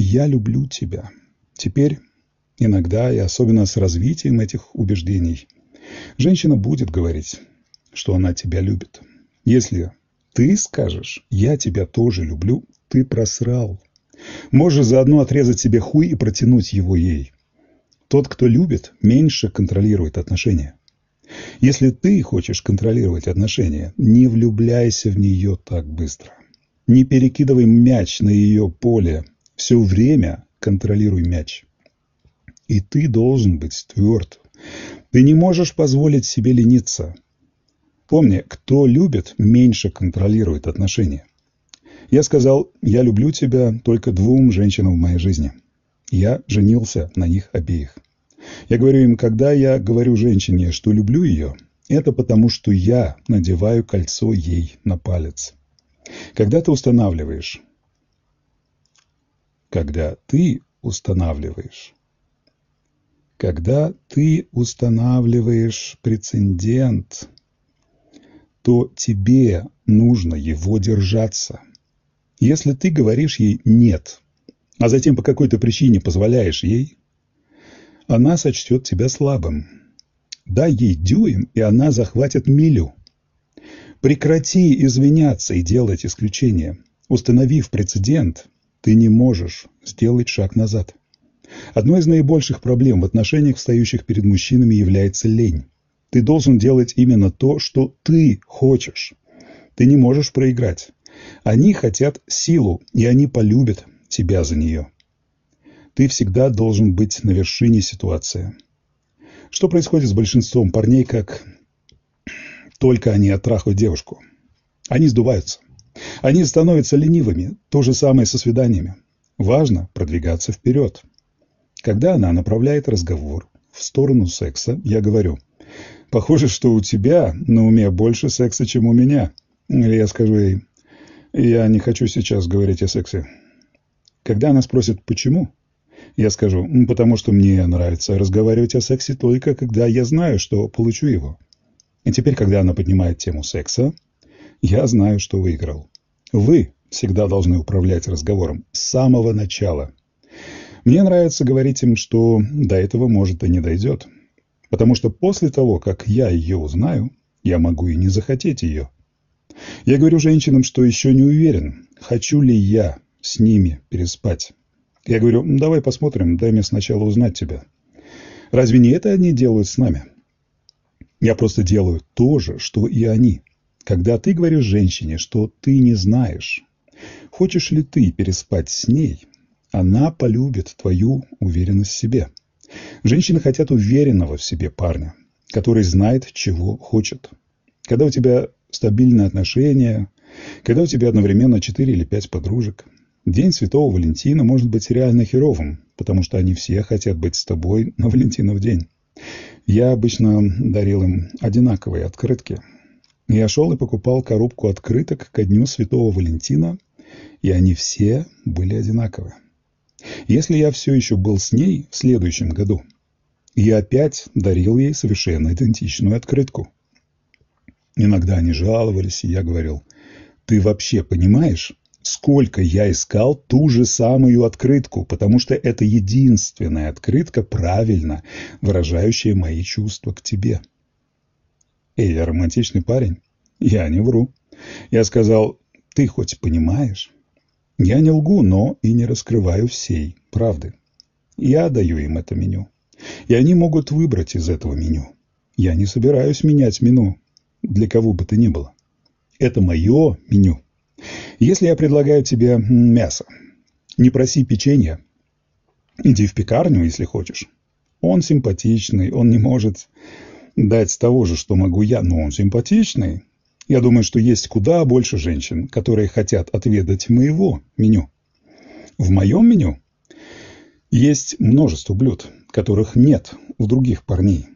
«я люблю тебя». Теперь, иногда и особенно с развитием этих убеждений, женщина будет говорить, что она тебя любит. Если ты скажешь «я тебя тоже люблю», ты просрал. Можешь заодно отрезать себе хуй и протянуть его ей. Тот, кто любит, меньше контролирует отношения. Если ты хочешь контролировать отношения, не влюбляйся в нее так быстро. Не перекидывай мяч на ее поле. Все время контролируй мяч. И ты должен быть тверд. Ты не можешь позволить себе лениться. Помни, кто любит, меньше контролирует отношения. Я сказал, я люблю тебя только двум женщинам в моей жизни. Я женился на них обеих. Я говорю им, когда я говорю женщине, что люблю ее, это потому, что я надеваю кольцо ей на палец. Когда ты устанавливаешь, когда ты устанавливаешь, когда ты устанавливаешь прецедент, то тебе нужно его держаться. Если ты говоришь ей «нет», а затем по какой-то причине позволяешь ей, она сочтет тебя слабым. Дай ей дюйм, и она захватит милю. Прекрати извиняться и делать исключения. Установив прецедент, ты не можешь сделать шаг назад. Одной из наибольших проблем в отношениях, стоящих перед мужчинами, является лень. Ты должен делать именно то, что ты хочешь. Ты не можешь проиграть. Они хотят силу, и они полюбят тебя за нее. Ты всегда должен быть на вершине ситуации. Что происходит с большинством парней, как только они оттрахают девушку? Они сдуваются. Они становятся ленивыми. То же самое со свиданиями. Важно продвигаться вперед. Когда она направляет разговор в сторону секса, я говорю, «Похоже, что у тебя на уме больше секса, чем у меня». Или я скажу ей, «Я не хочу сейчас говорить о сексе». Когда она спросит «почему?», я скажу, потому что мне нравится разговаривать о сексе только когда я знаю, что получу его. И теперь, когда она поднимает тему секса, я знаю, что выиграл. Вы всегда должны управлять разговором с самого начала. Мне нравится говорить им, что до этого, может, и не дойдет. Потому что после того, как я ее узнаю, я могу и не захотеть ее. Я говорю женщинам, что еще не уверен, хочу ли я с ними переспать. Я говорю, давай посмотрим, дай мне сначала узнать тебя. Разве не это они делают с нами? Я просто делаю то же, что и они. Когда ты говоришь женщине, что ты не знаешь, хочешь ли ты переспать с ней, она полюбит твою уверенность в себе. Женщины хотят уверенного в себе парня, который знает, чего хочет. Когда у тебя стабильные отношения, когда у тебя одновременно 4 или 5 подружек – День Святого Валентина может быть реально херовым, потому что они все хотят быть с тобой на Валентинов день. Я обычно дарил им одинаковые открытки. Я шел и покупал коробку открыток ко дню Святого Валентина, и они все были одинаковые. Если я все еще был с ней в следующем году, я опять дарил ей совершенно идентичную открытку. Иногда они жаловались, и я говорил, «Ты вообще понимаешь, сколько я искал ту же самую открытку, потому что это единственная открытка, правильно выражающая мои чувства к тебе. Эй, я романтичный парень. Я не вру. Я сказал, ты хоть понимаешь? Я не лгу, но и не раскрываю всей правды. Я даю им это меню. И они могут выбрать из этого меню. Я не собираюсь менять меню для кого бы то ни было. Это мое меню. Если я предлагаю тебе мясо, не проси печенья. Иди в пекарню, если хочешь. Он симпатичный, он не может дать того же, что могу я, но он симпатичный. Я думаю, что есть куда больше женщин, которые хотят отведать моего меню. В моем меню есть множество блюд, которых нет у других парней.